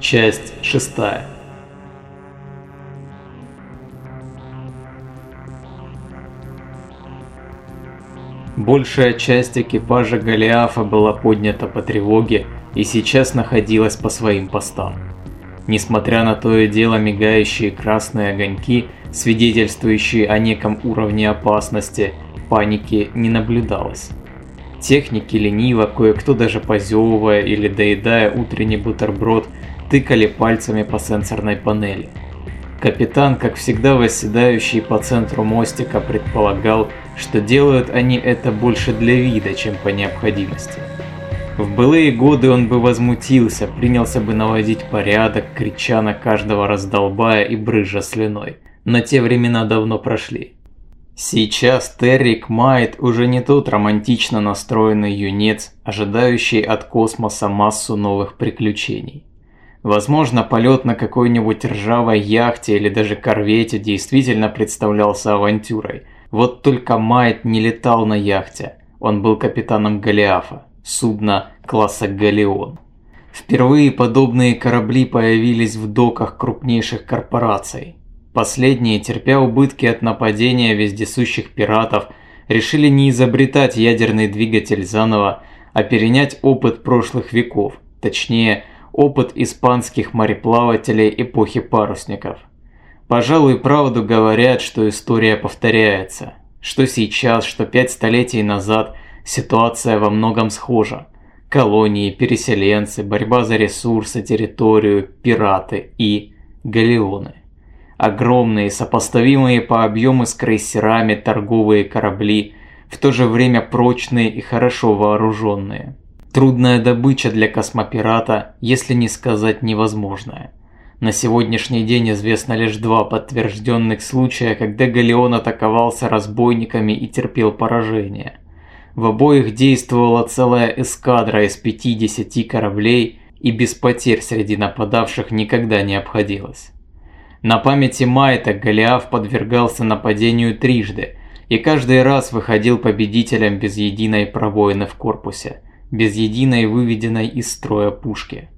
Часть шестая. Большая часть экипажа Голиафа была поднята по тревоге и сейчас находилась по своим постам. Несмотря на то и дело мигающие красные огоньки, свидетельствующие о неком уровне опасности, паники не наблюдалось. Техники лениво, кое-кто даже позевывая или доедая утренний бутерброд, тыкали пальцами по сенсорной панели. Капитан, как всегда восседающий по центру мостика, предполагал, что делают они это больше для вида, чем по необходимости. В былые годы он бы возмутился, принялся бы наводить порядок, крича на каждого раздолбая и брыжа слюной. Но те времена давно прошли. Сейчас Террик Майт уже не тот романтично настроенный юнец, ожидающий от космоса массу новых приключений. Возможно, полет на какой-нибудь ржавой яхте или даже корвете действительно представлялся авантюрой. Вот только Майт не летал на яхте, он был капитаном Голиафа, судна класса Галеон. Впервые подобные корабли появились в доках крупнейших корпораций. Последние, терпя убытки от нападения вездесущих пиратов, решили не изобретать ядерный двигатель заново, а перенять опыт прошлых веков, точнее – опыт испанских мореплавателей эпохи парусников. Пожалуй, правду говорят, что история повторяется, что сейчас, что пять столетий назад ситуация во многом схожа. Колонии, переселенцы, борьба за ресурсы, территорию, пираты и галеоны. Огромные, сопоставимые по объему с крейсерами торговые корабли, в то же время прочные и хорошо вооруженные. Трудная добыча для космопирата, если не сказать невозможная. На сегодняшний день известно лишь два подтвержденных случая, когда Галеон атаковался разбойниками и терпел поражение. В обоих действовала целая эскадра из 50 кораблей и без потерь среди нападавших никогда не обходилось. На памяти Майта Голиаф подвергался нападению трижды и каждый раз выходил победителем без единой пробоины в корпусе – без единой выведенной из строя пушки.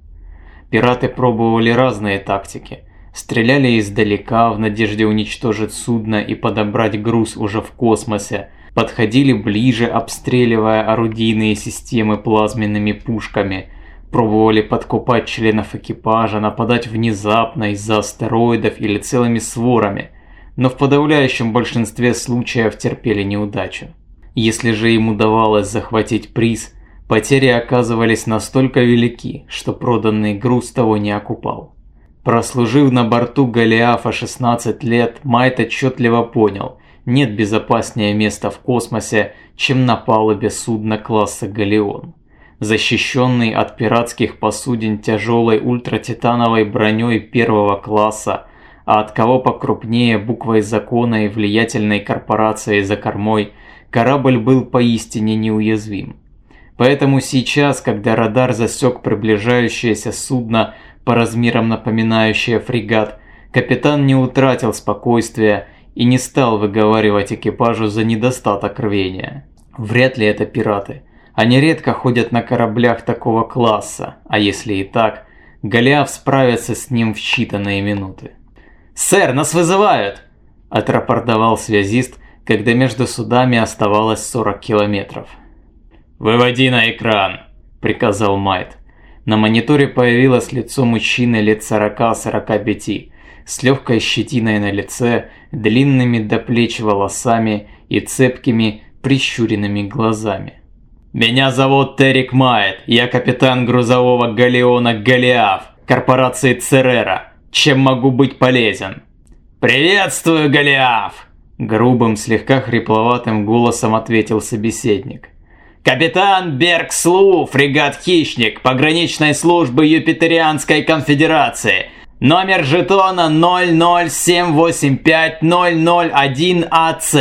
Пираты пробовали разные тактики. Стреляли издалека в надежде уничтожить судно и подобрать груз уже в космосе, подходили ближе, обстреливая орудийные системы плазменными пушками, пробовали подкупать членов экипажа, нападать внезапно из-за астероидов или целыми сворами, но в подавляющем большинстве случаев терпели неудачу. Если же им удавалось захватить приз – Потери оказывались настолько велики, что проданный груз того не окупал. Прослужив на борту Голиафа 16 лет, Майт отчетливо понял, нет безопаснее места в космосе, чем на палубе судна класса Галеон. Защищенный от пиратских посудин тяжелой ультратитановой броней первого класса, а от кого покрупнее буквой закона и влиятельной корпорации за кормой, корабль был поистине неуязвим. Поэтому сейчас, когда радар засек приближающееся судно по размерам напоминающее фрегат, капитан не утратил спокойствия и не стал выговаривать экипажу за недостаток рвения. Вряд ли это пираты. Они редко ходят на кораблях такого класса, а если и так, Голиаф справится с ним в считанные минуты. «Сэр, нас вызывают!» – отрапортовал связист, когда между судами оставалось 40 километров. «Выводи на экран», – приказал Майт. На мониторе появилось лицо мужчины лет 40-45, с легкой щетиной на лице, длинными до плеч волосами и цепкими прищуренными глазами. «Меня зовут Террик Майт, я капитан грузового галеона «Голиаф» корпорации Церера. Чем могу быть полезен?» «Приветствую, Голиаф!» Грубым, слегка хрипловатым голосом ответил собеседник. Капитан Бергслу, фрегат «Хищник», пограничной службы Юпитерианской конфедерации. Номер жетона 00785-001-АЦ.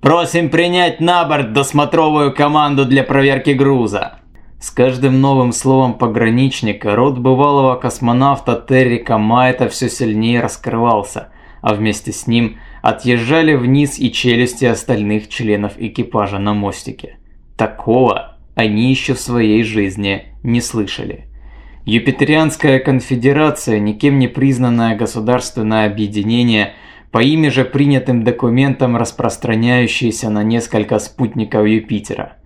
Просим принять на борт досмотровую команду для проверки груза. С каждым новым словом пограничника рот бывалого космонавта Террика Майта все сильнее раскрывался, а вместе с ним отъезжали вниз и челюсти остальных членов экипажа на мостике. Такого они еще в своей жизни не слышали. Юпитерианская конфедерация, никем не признанное государственное объединение, по ими же принятым документам распространяющееся на несколько спутников Юпитера.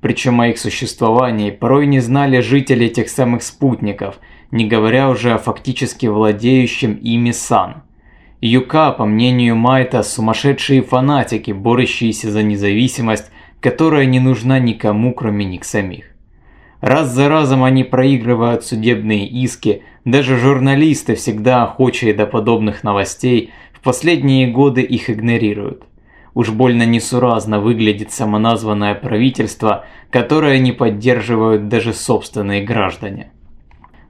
Причем о их существовании порой не знали жители этих самых спутников, не говоря уже о фактически владеющем ими Сан. Юка, по мнению Майта, сумасшедшие фанатики, борющиеся за независимость, которая не нужна никому, кроме них самих. Раз за разом они проигрывают судебные иски, даже журналисты, всегда охочие до подобных новостей, в последние годы их игнорируют. Уж больно несуразно выглядит самоназванное правительство, которое не поддерживают даже собственные граждане.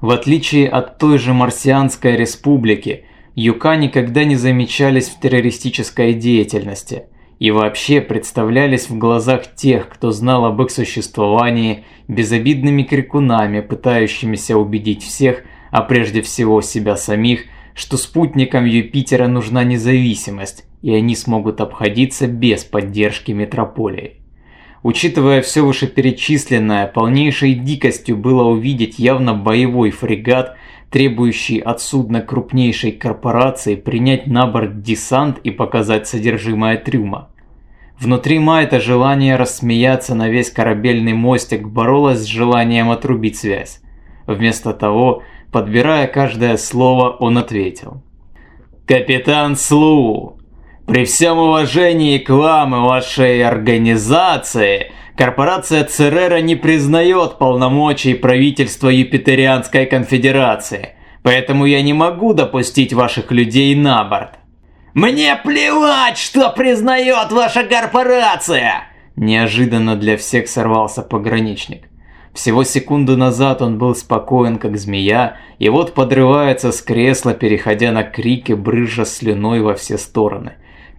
В отличие от той же Марсианской республики, Юка никогда не замечались в террористической деятельности и вообще представлялись в глазах тех, кто знал об их существовании, безобидными крикунами, пытающимися убедить всех, а прежде всего себя самих, что спутникам Юпитера нужна независимость, и они смогут обходиться без поддержки метрополии. Учитывая все вышеперечисленное, полнейшей дикостью было увидеть явно боевой фрегат, требующий от судна крупнейшей корпорации принять на борт десант и показать содержимое трюма. Внутри Майта желание рассмеяться на весь корабельный мостик боролось с желанием отрубить связь. Вместо того, подбирая каждое слово, он ответил. «Капитан Слу, при всем уважении к вам и вашей организации, корпорация Церера не признает полномочий правительства Юпитерианской конфедерации, поэтому я не могу допустить ваших людей на борт. «Мне плевать, что признает ваша корпорация!» Неожиданно для всех сорвался пограничник. Всего секунду назад он был спокоен, как змея, и вот подрывается с кресла, переходя на крики, брыжа слюной во все стороны.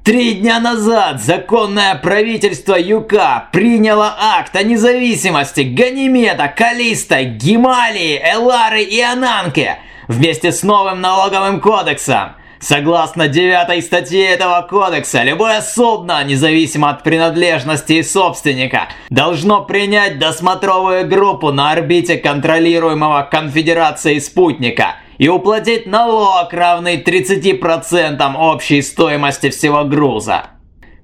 Три дня назад законное правительство Юка приняло акт о независимости Ганимеда, Калиста, Гималии, Элары и Ананке вместе с новым налоговым кодексом. Согласно девятой статье этого кодекса, любое судно, независимо от принадлежности и собственника, должно принять досмотровую группу на орбите контролируемого конфедерацией спутника – и уплатить налог, равный 30% общей стоимости всего груза.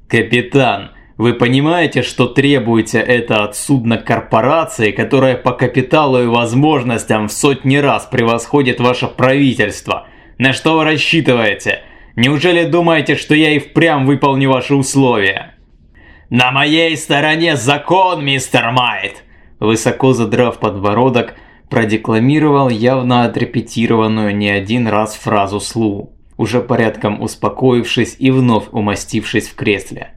Капитан, вы понимаете, что требуете это от судна корпорации, которая по капиталу и возможностям в сотни раз превосходит ваше правительство? На что вы рассчитываете? Неужели думаете, что я и впрямь выполню ваши условия? На моей стороне закон, мистер Майт! Высоко задрав подбородок, продекламировал явно отрепетированную не один раз фразу Слу, уже порядком успокоившись и вновь умастившись в кресле.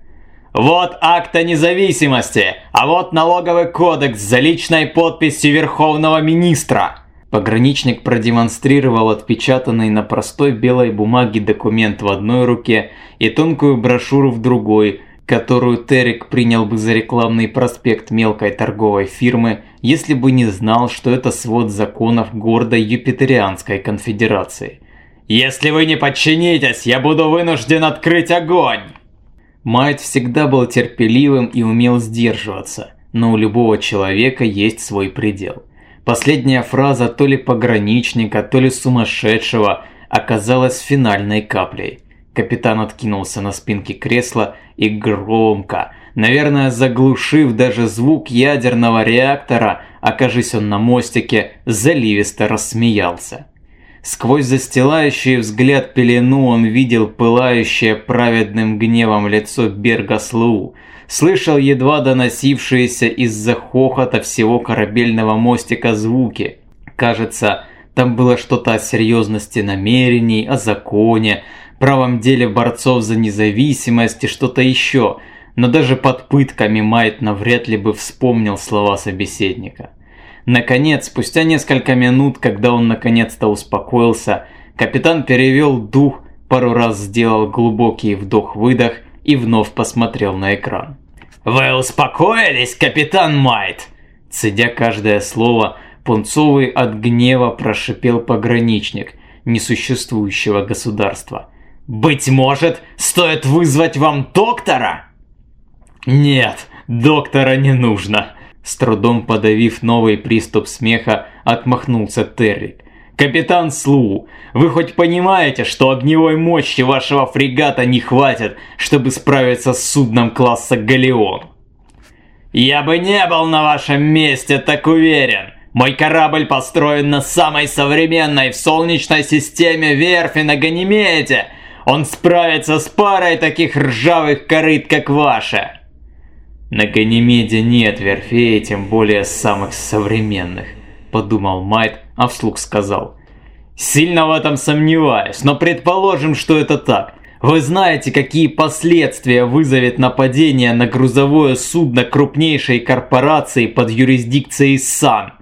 Вот акт о независимости, а вот налоговый кодекс за личной подписью Верховного Министра. Пограничник продемонстрировал отпечатанный на простой белой бумаге документ в одной руке и тонкую брошюру в другой, которую Терек принял бы за рекламный проспект мелкой торговой фирмы, если бы не знал, что это свод законов гордой Юпитерианской конфедерации. «Если вы не подчинитесь, я буду вынужден открыть огонь!» Майт всегда был терпеливым и умел сдерживаться, но у любого человека есть свой предел. Последняя фраза то ли пограничника, то ли сумасшедшего оказалась финальной каплей – Капитан откинулся на спинке кресла и громко, наверное, заглушив даже звук ядерного реактора, окажись он на мостике, заливисто рассмеялся. Сквозь застилающий взгляд пелену он видел пылающее праведным гневом лицо Берга Слуу, слышал едва доносившиеся из-за хохота всего корабельного мостика звуки. Кажется, там было что-то о серьезности намерений, о законе, правом деле борцов за независимость и что-то еще, но даже под пытками Майт навряд ли бы вспомнил слова собеседника. Наконец, спустя несколько минут, когда он наконец-то успокоился, капитан перевел дух, пару раз сделал глубокий вдох-выдох и вновь посмотрел на экран. «Вы успокоились, капитан Майт?» Цедя каждое слово, пунцовый от гнева прошипел пограничник несуществующего государства. Быть может, стоит вызвать вам доктора? Нет, доктора не нужно. С трудом подавив новый приступ смеха, отмахнулся Террик. «Капитан Слу, вы хоть понимаете, что огневой мощи вашего фрегата не хватит, чтобы справиться с судном класса «Галеон»?» «Я бы не был на вашем месте так уверен. Мой корабль построен на самой современной в Солнечной системе верфи на Ганимеде. Он справится с парой таких ржавых корыт, как ваша». «На Ганимеде нет верфей, тем более самых современных», – подумал Майт, а вслух сказал. «Сильно в этом сомневаюсь, но предположим, что это так. Вы знаете, какие последствия вызовет нападение на грузовое судно крупнейшей корпорации под юрисдикцией САН?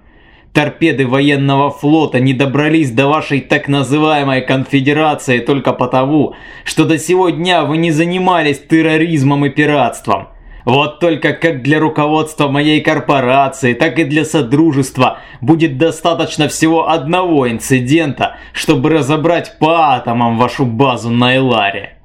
Торпеды военного флота не добрались до вашей так называемой конфедерации только потому, что до сего дня вы не занимались терроризмом и пиратством. Вот только как для руководства моей корпорации, так и для Содружества будет достаточно всего одного инцидента, чтобы разобрать по атомам вашу базу на Эларе.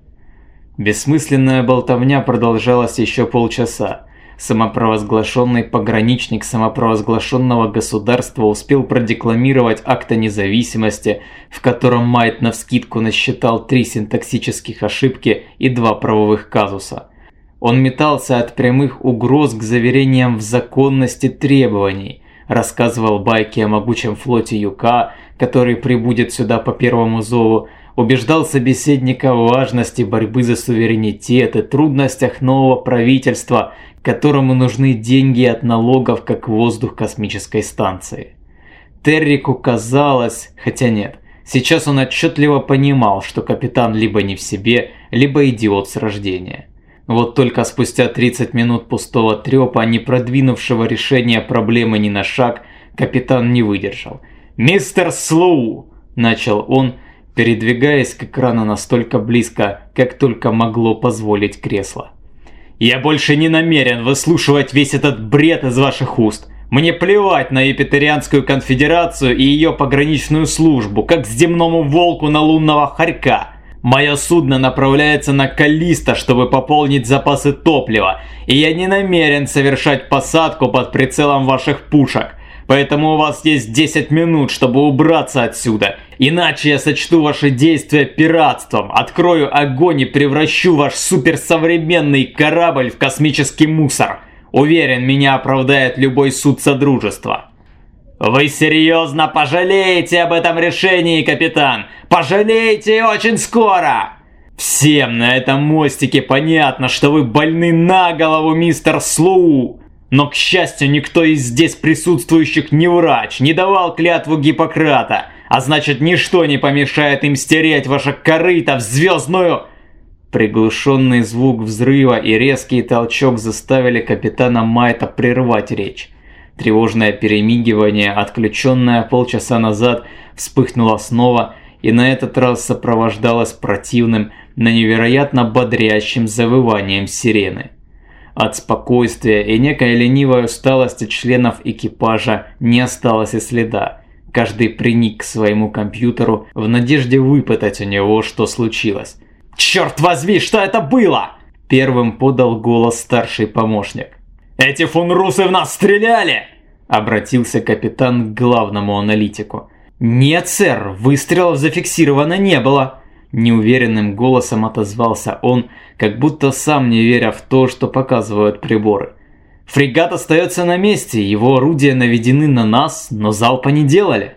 Бессмысленная болтовня продолжалась еще полчаса. Самопровозглашенный пограничник самопровозглашенного государства успел продекламировать акт о независимости, в котором Майт навскидку насчитал три синтаксических ошибки и два правовых казуса – он метался от прямых угроз к заверениям в законности требований, рассказывал байки о могучем флоте Юка, который прибудет сюда по первому зову, убеждал собеседника в важности борьбы за суверенитет и трудностях нового правительства, которому нужны деньги от налогов, как воздух космической станции. Террику казалось, хотя нет, сейчас он отчетливо понимал, что капитан либо не в себе, либо идиот с рождения. Вот только спустя 30 минут пустого трёпа, не продвинувшего решения проблемы ни на шаг, капитан не выдержал. «Мистер Слоу!» – начал он, передвигаясь к экрану настолько близко, как только могло позволить кресло. «Я больше не намерен выслушивать весь этот бред из ваших уст. Мне плевать на Епитерианскую конфедерацию и ее пограничную службу, как земному волку на лунного хорька. Мое судно направляется на Калиста, чтобы пополнить запасы топлива, и я не намерен совершать посадку под прицелом ваших пушек. Поэтому у вас есть 10 минут, чтобы убраться отсюда. Иначе я сочту ваши действия пиратством, открою огонь и превращу ваш суперсовременный корабль в космический мусор. Уверен, меня оправдает любой суд Содружества. Вы серьезно пожалеете об этом решении, капитан? Пожалеете очень скоро! Всем на этом мостике понятно, что вы больны на голову, мистер Слоу. Но, к счастью, никто из здесь присутствующих не врач, не давал клятву Гиппократа, а значит, ничто не помешает им стереть ваше корыто в звездную... Приглушенный звук взрыва и резкий толчок заставили капитана Майта прервать речь. Тревожное перемигивание, отключенное полчаса назад, вспыхнуло снова и на этот раз сопровождалось противным, но невероятно бодрящим завыванием сирены. От спокойствия и некой ленивой усталости членов экипажа не осталось и следа. Каждый приник к своему компьютеру в надежде выпытать у него, что случилось. «Черт возьми, что это было?» Первым подал голос старший помощник. «Эти фунрусы в нас стреляли!» Обратился капитан к главному аналитику. «Нет, сэр, выстрелов зафиксировано не было!» Неуверенным голосом отозвался он, как будто сам не веря в то, что показывают приборы. «Фрегат остается на месте, его орудия наведены на нас, но залпа не делали».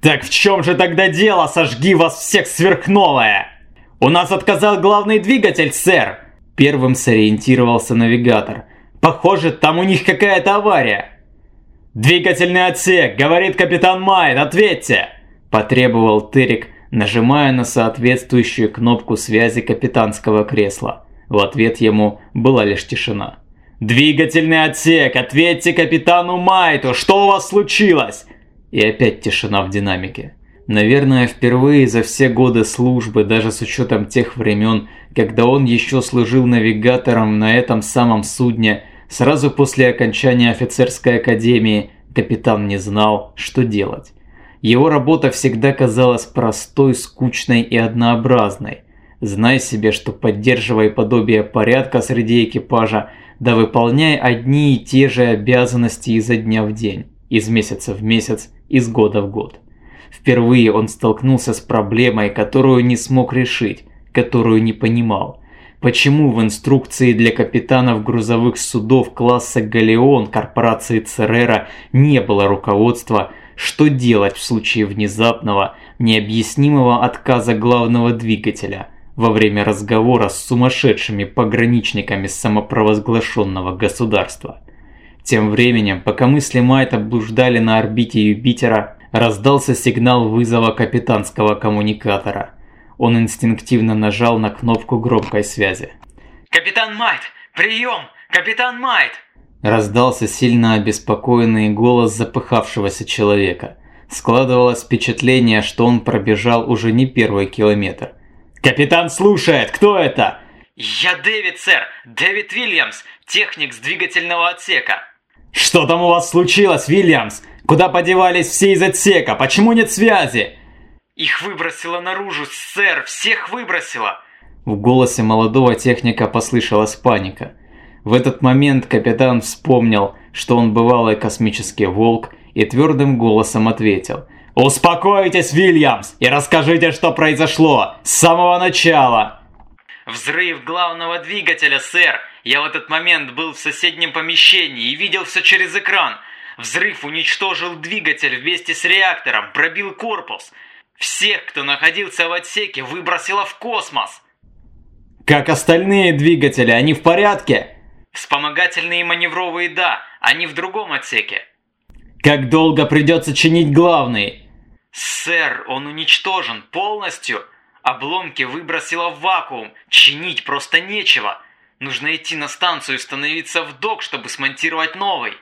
«Так в чем же тогда дело, сожги вас всех сверхновая?» «У нас отказал главный двигатель, сэр!» Первым сориентировался навигатор – Похоже, там у них какая-то авария. «Двигательный отсек!» — говорит капитан Майт, ответьте!» Потребовал Терек, нажимая на соответствующую кнопку связи капитанского кресла. В ответ ему была лишь тишина. «Двигательный отсек! Ответьте капитану Майту! Что у вас случилось?» И опять тишина в динамике. Наверное, впервые за все годы службы, даже с учетом тех времен, когда он еще служил навигатором на этом самом судне, сразу после окончания офицерской академии, капитан не знал, что делать. Его работа всегда казалась простой, скучной и однообразной. Знай себе, что поддерживая подобие порядка среди экипажа, да выполняй одни и те же обязанности изо дня в день, из месяца в месяц, из года в год. Впервые он столкнулся с проблемой, которую не смог решить, которую не понимал. Почему в инструкции для капитанов грузовых судов класса «Галеон» корпорации Церера не было руководства, что делать в случае внезапного, необъяснимого отказа главного двигателя во время разговора с сумасшедшими пограничниками самопровозглашенного государства. Тем временем, пока мысли Майта блуждали на орбите Юпитера, раздался сигнал вызова капитанского коммуникатора – он инстинктивно нажал на кнопку громкой связи. «Капитан Майт! Прием! Капитан Майт!» Раздался сильно обеспокоенный голос запыхавшегося человека. Складывалось впечатление, что он пробежал уже не первый километр. «Капитан слушает! Кто это?» «Я Дэвид, сэр! Дэвид Вильямс, техник с двигательного отсека!» «Что там у вас случилось, Вильямс? Куда подевались все из отсека? Почему нет связи?» Их выбросило наружу, сэр, всех выбросило. В голосе молодого техника послышалась паника. В этот момент капитан вспомнил, что он бывалый космический волк, и твердым голосом ответил. «Успокойтесь, Вильямс, и расскажите, что произошло с самого начала!» «Взрыв главного двигателя, сэр! Я в этот момент был в соседнем помещении и видел все через экран. Взрыв уничтожил двигатель вместе с реактором, пробил корпус. Всех, кто находился в отсеке, выбросило в космос. Как остальные двигатели, они в порядке? Вспомогательные маневровые, да, они в другом отсеке. Как долго придется чинить главный? Сэр, он уничтожен полностью. Обломки выбросило в вакуум, чинить просто нечего. Нужно идти на станцию и становиться в док, чтобы смонтировать новый.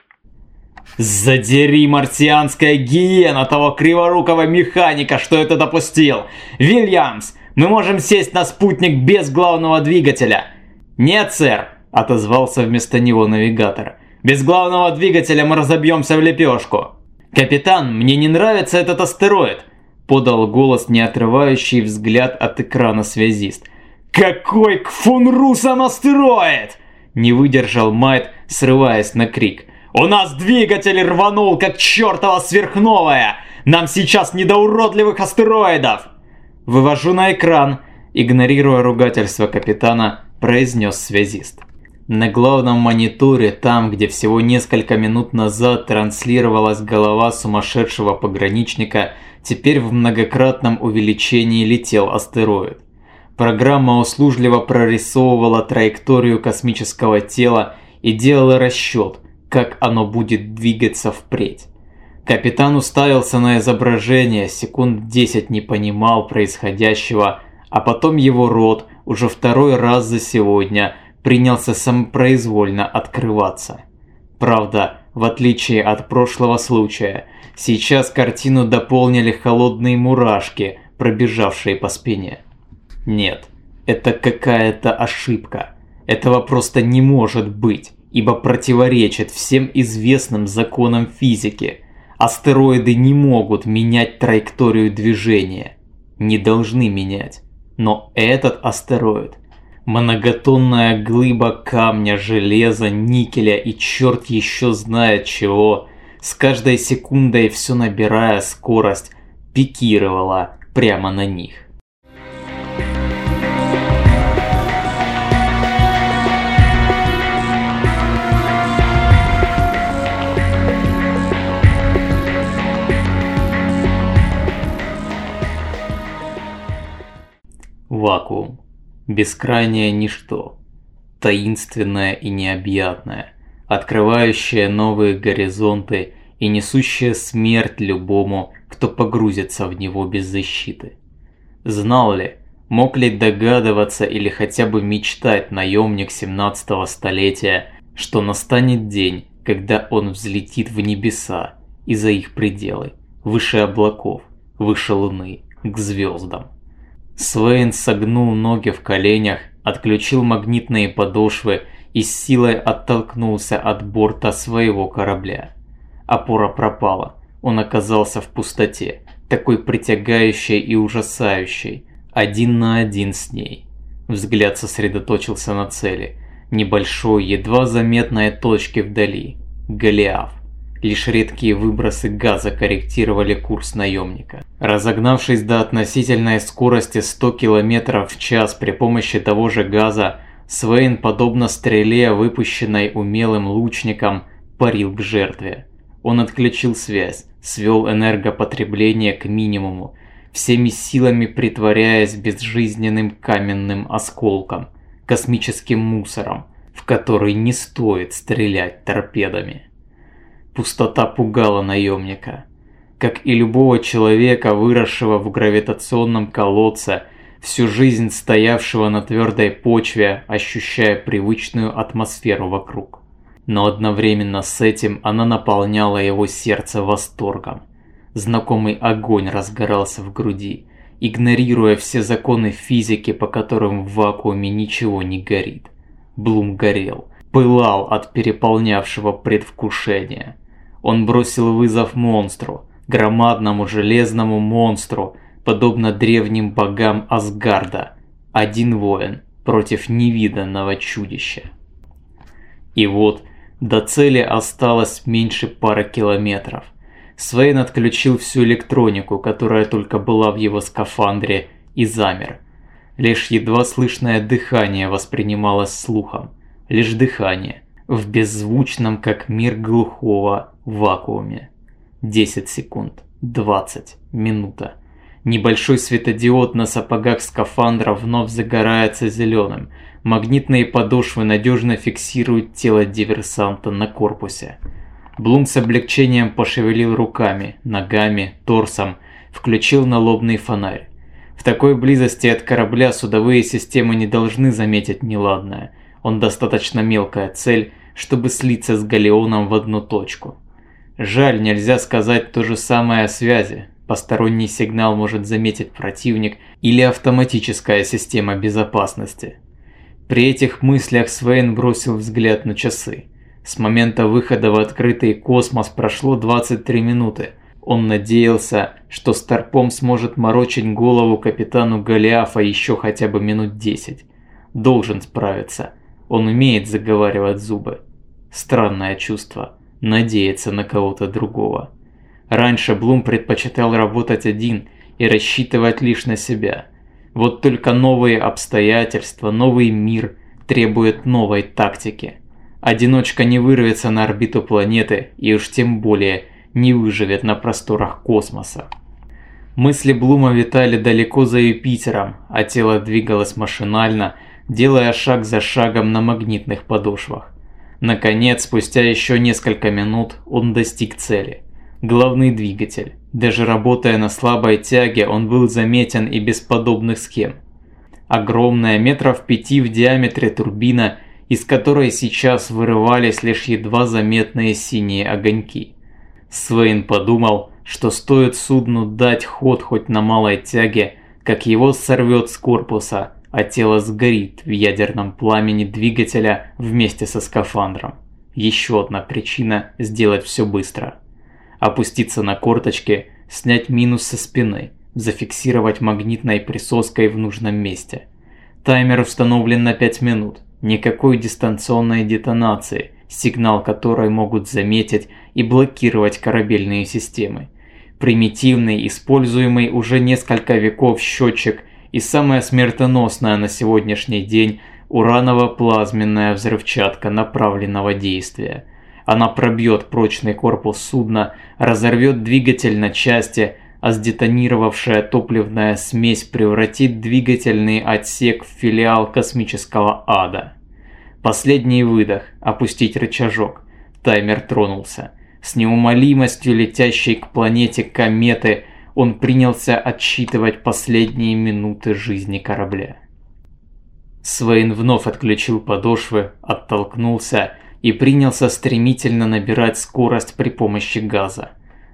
Задери марсианская гиена того криворукого механика, что это допустил. Вильямс, мы можем сесть на спутник без главного двигателя. Нет, сэр, отозвался вместо него навигатор. Без главного двигателя мы разобьемся в лепешку. Капитан, мне не нравится этот астероид, подал голос, не отрывающий взгляд от экрана связист. Какой к фунрусам астероид! Не выдержал Майт, срываясь на крик. У нас двигатель рванул, как чертова сверхновая! Нам сейчас не до уродливых астероидов!» Вывожу на экран, игнорируя ругательство капитана, произнес связист. На главном мониторе, там, где всего несколько минут назад транслировалась голова сумасшедшего пограничника, теперь в многократном увеличении летел астероид. Программа услужливо прорисовывала траекторию космического тела и делала расчет – как оно будет двигаться впредь. Капитан уставился на изображение, секунд 10 не понимал происходящего, а потом его рот уже второй раз за сегодня принялся самопроизвольно открываться. Правда, в отличие от прошлого случая, сейчас картину дополнили холодные мурашки, пробежавшие по спине. Нет, это какая-то ошибка. Этого просто не может быть ибо противоречит всем известным законам физики. Астероиды не могут менять траекторию движения. Не должны менять. Но этот астероид – многотонная глыба камня, железа, никеля и черт еще знает чего, с каждой секундой все набирая скорость, пикировала прямо на них. Вакуум. Бескрайнее ничто. Таинственное и необъятное. Открывающее новые горизонты и несущее смерть любому, кто погрузится в него без защиты. Знал ли, мог ли догадываться или хотя бы мечтать наемник 17-го столетия, что настанет день, когда он взлетит в небеса и за их пределы, выше облаков, выше луны, к звездам. Свейн согнул ноги в коленях, отключил магнитные подошвы и с силой оттолкнулся от борта своего корабля. Опора пропала, он оказался в пустоте, такой притягающей и ужасающей, один на один с ней. Взгляд сосредоточился на цели. небольшой, едва заметной точки вдали – Голиаф. Лишь редкие выбросы газа корректировали курс наемника. Разогнавшись до относительной скорости 100 км в час при помощи того же газа, Свейн, подобно стреле, выпущенной умелым лучником, парил к жертве. Он отключил связь, свел энергопотребление к минимуму, всеми силами притворяясь безжизненным каменным осколком, космическим мусором, в который не стоит стрелять торпедами. Пустота пугала наемника. Как и любого человека, выросшего в гравитационном колодце, всю жизнь стоявшего на твердой почве, ощущая привычную атмосферу вокруг. Но одновременно с этим она наполняла его сердце восторгом. Знакомый огонь разгорался в груди, игнорируя все законы физики, по которым в вакууме ничего не горит. Блум горел, пылал от переполнявшего предвкушения. Он бросил вызов монстру, громадному железному монстру, подобно древним богам Асгарда. Один воин против невиданного чудища. И вот до цели осталось меньше пары километров. Свейн отключил всю электронику, которая только была в его скафандре, и замер. Лишь едва слышное дыхание воспринималось слухом. Лишь дыхание в беззвучном, как мир глухого, вакууме. 10 секунд, 20, минута. Небольшой светодиод на сапогах скафандра вновь загорается зеленым. Магнитные подошвы надежно фиксируют тело диверсанта на корпусе. Блум с облегчением пошевелил руками, ногами, торсом, включил налобный фонарь. В такой близости от корабля судовые системы не должны заметить неладное. Он достаточно мелкая цель, чтобы слиться с галеоном в одну точку. Жаль, нельзя сказать то же самое о связи. Посторонний сигнал может заметить противник или автоматическая система безопасности. При этих мыслях Свейн бросил взгляд на часы. С момента выхода в открытый космос прошло 23 минуты. Он надеялся, что Старпом сможет морочить голову капитану Голиафа еще хотя бы минут 10. Должен справиться. Он умеет заговаривать зубы. Странное чувство. Надеяться на кого-то другого. Раньше Блум предпочитал работать один и рассчитывать лишь на себя. Вот только новые обстоятельства, новый мир требует новой тактики. Одиночка не вырвется на орбиту планеты и уж тем более не выживет на просторах космоса. Мысли Блума витали далеко за Юпитером, а тело двигалось машинально, делая шаг за шагом на магнитных подошвах. Наконец, спустя еще несколько минут, он достиг цели. Главный двигатель. Даже работая на слабой тяге, он был заметен и без подобных схем. Огромная, метров пяти в диаметре турбина, из которой сейчас вырывались лишь едва заметные синие огоньки. Свейн подумал, что стоит судну дать ход хоть на малой тяге, как его сорвет с корпуса – а тело сгорит в ядерном пламени двигателя вместе со скафандром. Еще одна причина сделать все быстро. Опуститься на корточки, снять минус со спины, зафиксировать магнитной присоской в нужном месте. Таймер установлен на 5 минут. Никакой дистанционной детонации, сигнал которой могут заметить и блокировать корабельные системы. Примитивный, используемый уже несколько веков счетчик и самая смертоносная на сегодняшний день ураново-плазменная взрывчатка направленного действия. Она пробьет прочный корпус судна, разорвет двигатель на части, а сдетонировавшая топливная смесь превратит двигательный отсек в филиал космического ада. Последний выдох, опустить рычажок. Таймер тронулся. С неумолимостью летящей к планете кометы – он принялся отсчитывать последние минуты жизни корабля. Свейн вновь отключил подошвы, оттолкнулся и принялся стремительно набирать скорость при помощи газа.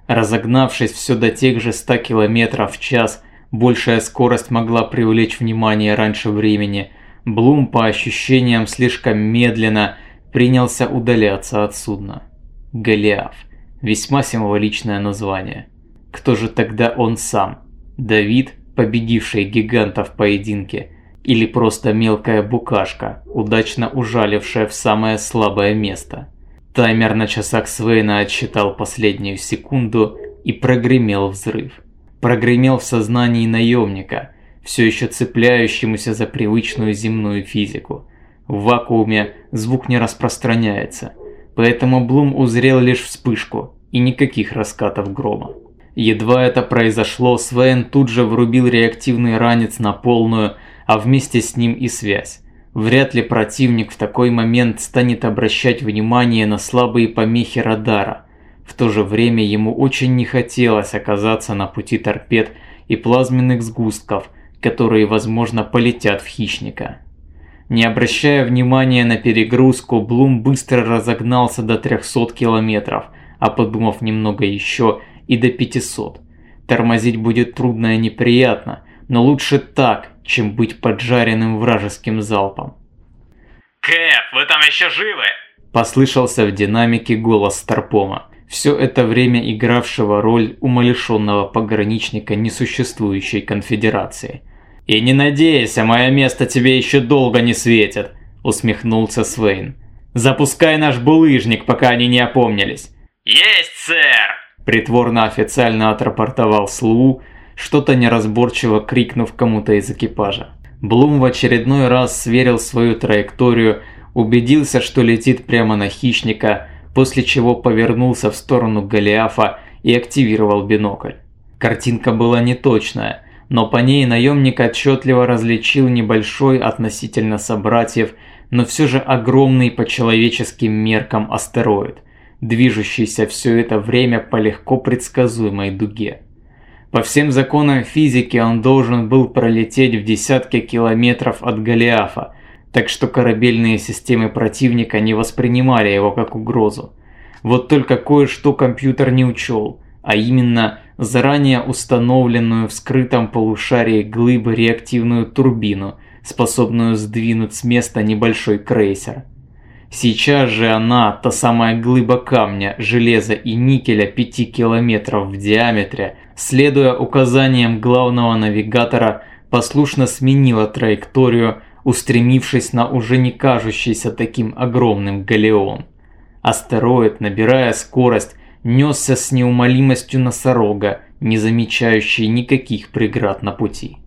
Разогнавшись все до тех же 100 км в час, большая скорость могла привлечь внимание раньше времени. Блум, по ощущениям слишком медленно, принялся удаляться от судна. Голиаф. Весьма символичное название. Кто же тогда он сам? Давид, победивший гиганта в поединке? или просто мелкая букашка, удачно ужалившая в самое слабое место. Таймер на часах Свейна отсчитал последнюю секунду и прогремел взрыв. Прогремел в сознании наемника, все еще цепляющемуся за привычную земную физику. В вакууме звук не распространяется, поэтому Блум узрел лишь вспышку и никаких раскатов грома. Едва это произошло, Свен тут же врубил реактивный ранец на полную, а вместе с ним и связь. Вряд ли противник в такой момент станет обращать внимание на слабые помехи радара. В то же время ему очень не хотелось оказаться на пути торпед и плазменных сгустков, которые, возможно, полетят в хищника. Не обращая внимания на перегрузку, Блум быстро разогнался до 300 километров, а подумав немного еще и до 500. Тормозить будет трудно и неприятно, но лучше так, чем быть поджаренным вражеским залпом. «Кэп, вы там еще живы?» Послышался в динамике голос Старпома, все это время игравшего роль умалишенного пограничника несуществующей конфедерации. «И не надейся, мое место тебе еще долго не светит», усмехнулся Свейн. «Запускай наш булыжник, пока они не опомнились». «Есть, сэр!» Притворно официально отрапортовал Слуу, что-то неразборчиво крикнув кому-то из экипажа. Блум в очередной раз сверил свою траекторию, убедился, что летит прямо на хищника, после чего повернулся в сторону Голиафа и активировал бинокль. Картинка была неточная, но по ней наемник отчетливо различил небольшой относительно собратьев, но все же огромный по человеческим меркам астероид, движущийся все это время по легко предсказуемой дуге. По всем законам физики он должен был пролететь в десятки километров от Голиафа, так что корабельные системы противника не воспринимали его как угрозу. Вот только кое-что компьютер не учел, а именно заранее установленную в скрытом полушарии глыбы реактивную турбину, способную сдвинуть с места небольшой крейсер. Сейчас же она, та самая глыба камня, железа и никеля 5 километров в диаметре, следуя указаниям главного навигатора, послушно сменила траекторию, устремившись на уже не кажущийся таким огромным галеон. Астероид, набирая скорость, несся с неумолимостью носорога, не замечающий никаких преград на пути.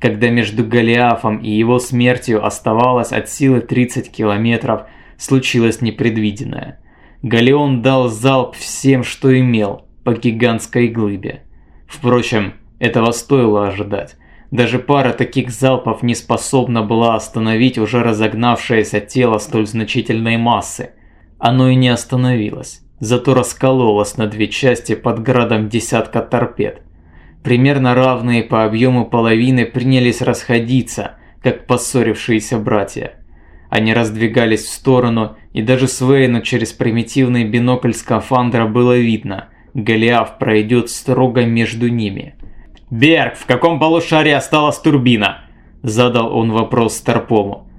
Когда между Голиафом и его смертью оставалось от силы 30 километров, случилось непредвиденное. Галеон дал залп всем, что имел, по гигантской глыбе. Впрочем, этого стоило ожидать. Даже пара таких залпов не способна была остановить уже разогнавшееся тело столь значительной массы. Оно и не остановилось, зато раскололось на две части под градом десятка торпед. Примерно равные по объему половины принялись расходиться, как поссорившиеся братья. Они раздвигались в сторону, и даже Свейну через примитивный бинокль скафандра было видно, Голиаф пройдет строго между ними. «Берг, в каком полушарии осталась турбина?» Задал он вопрос Старпому.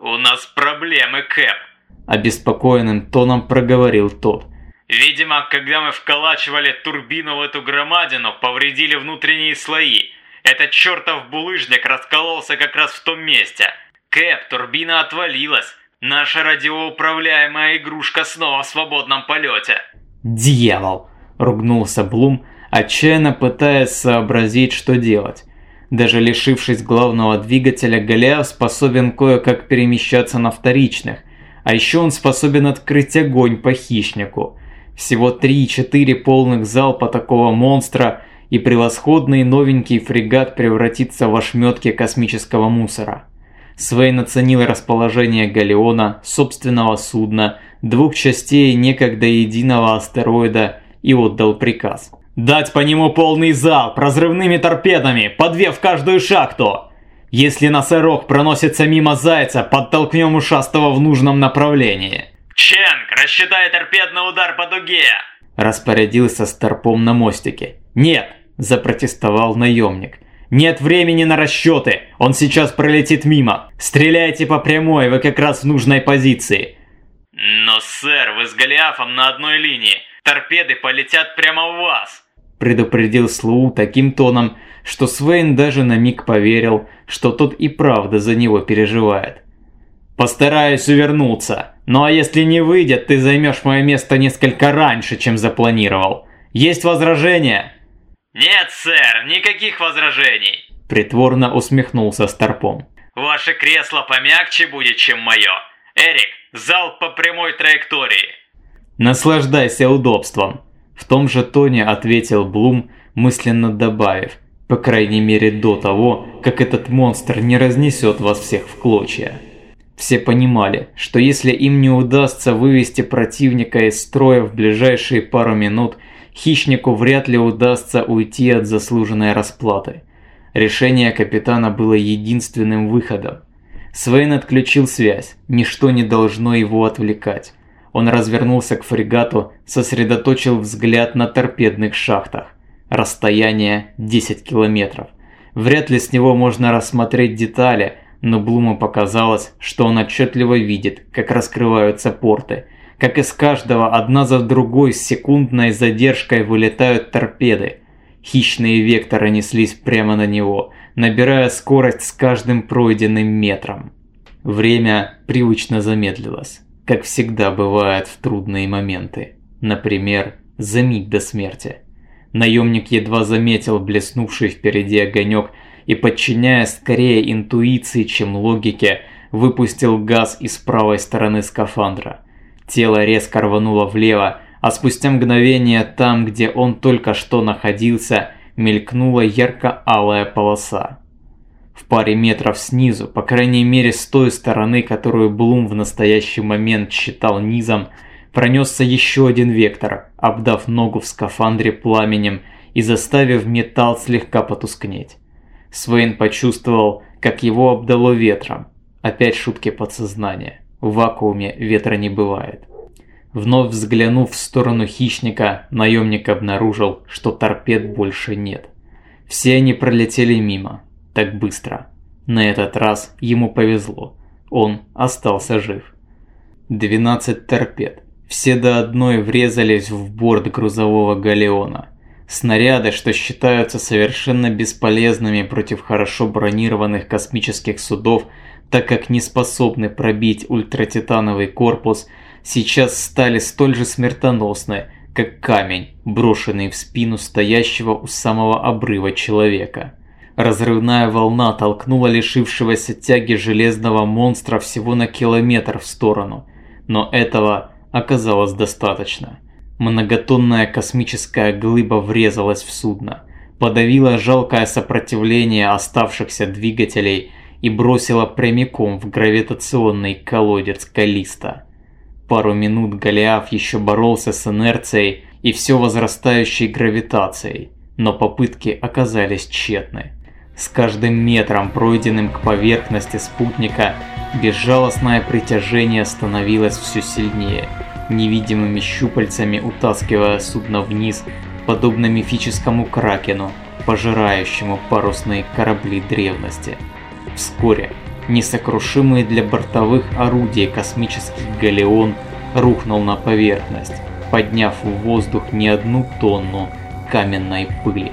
«У нас проблемы, Кэп», – обеспокоенным тоном проговорил тот. Видимо, когда мы вколачивали турбину в эту громадину, повредили внутренние слои. Этот чертов булыжник раскололся как раз в том месте. Кэп, турбина отвалилась. Наша радиоуправляемая игрушка снова в свободном полете. «Дьявол!» – ругнулся Блум, отчаянно пытаясь сообразить, что делать. Даже лишившись главного двигателя, Голиаф способен кое-как перемещаться на вторичных, а еще он способен открыть огонь по хищнику – всего 3-4 полных залпа такого монстра, и превосходный новенький фрегат превратится в ошметки космического мусора. Свейн оценил расположение Галеона, собственного судна, двух частей некогда единого астероида и отдал приказ. «Дать по нему полный залп разрывными торпедами, по две в каждую шахту! Если носорог проносится мимо зайца, подтолкнем ушастого в нужном направлении!» «Ченг, рассчитай торпедный удар по дуге!» Распорядился Старпом на мостике. «Нет!» – запротестовал наемник. «Нет времени на расчеты! Он сейчас пролетит мимо! Стреляйте по прямой, вы как раз в нужной позиции!» «Но, сэр, вы с Голиафом на одной линии! Торпеды полетят прямо в вас!» Предупредил Слуу таким тоном, что Свейн даже на миг поверил, что тот и правда за него переживает. «Постараюсь увернуться, ну а если не выйдет, ты займешь мое место несколько раньше, чем запланировал. Есть возражения?» «Нет, сэр, никаких возражений!» Притворно усмехнулся Старпом. «Ваше кресло помягче будет, чем мое. Эрик, залп по прямой траектории!» «Наслаждайся удобством!» В том же тоне ответил Блум, мысленно добавив, по крайней мере до того, как этот монстр не разнесет вас всех в клочья. Все понимали, что если им не удастся вывести противника из строя в ближайшие пару минут, хищнику вряд ли удастся уйти от заслуженной расплаты. Решение капитана было единственным выходом. Свейн отключил связь, ничто не должно его отвлекать. Он развернулся к фрегату, сосредоточил взгляд на торпедных шахтах. Расстояние 10 километров. Вряд ли с него можно рассмотреть детали, но Блуму показалось, что он отчетливо видит, как раскрываются порты, как из каждого одна за другой с секундной задержкой вылетают торпеды. Хищные векторы неслись прямо на него, набирая скорость с каждым пройденным метром. Время привычно замедлилось как всегда бывает в трудные моменты. Например, за миг до смерти. Наемник едва заметил блеснувший впереди огонек и, подчиняясь скорее интуиции, чем логике, выпустил газ из правой стороны скафандра. Тело резко рвануло влево, а спустя мгновение там, где он только что находился, мелькнула ярко-алая полоса. В паре метров снизу, по крайней мере с той стороны, которую Блум в настоящий момент считал низом, пронесся еще один вектор, обдав ногу в скафандре пламенем и заставив металл слегка потускнеть. Свейн почувствовал, как его обдало ветром. Опять шутки подсознания. В вакууме ветра не бывает. Вновь взглянув в сторону хищника, наемник обнаружил, что торпед больше нет. Все они пролетели мимо, так быстро. На этот раз ему повезло. Он остался жив. 12 торпед. Все до одной врезались в борт грузового галеона. Снаряды, что считаются совершенно бесполезными против хорошо бронированных космических судов, так как не способны пробить ультратитановый корпус, сейчас стали столь же смертоносны, как камень, брошенный в спину стоящего у самого обрыва человека. Разрывная волна толкнула лишившегося тяги железного монстра всего на километр в сторону, но этого оказалось достаточно. Многотонная космическая глыба врезалась в судно, подавила жалкое сопротивление оставшихся двигателей и бросила прямиком в гравитационный колодец Калиста. Пару минут Голиаф еще боролся с инерцией и все возрастающей гравитацией, но попытки оказались тщетны. С каждым метром, пройденным к поверхности спутника, безжалостное притяжение становилось все сильнее, невидимыми щупальцами утаскивая судно вниз, подобно мифическому кракену, пожирающему парусные корабли древности. Вскоре несокрушимый для бортовых орудий космический галеон рухнул на поверхность, подняв в воздух не одну тонну каменной пыли.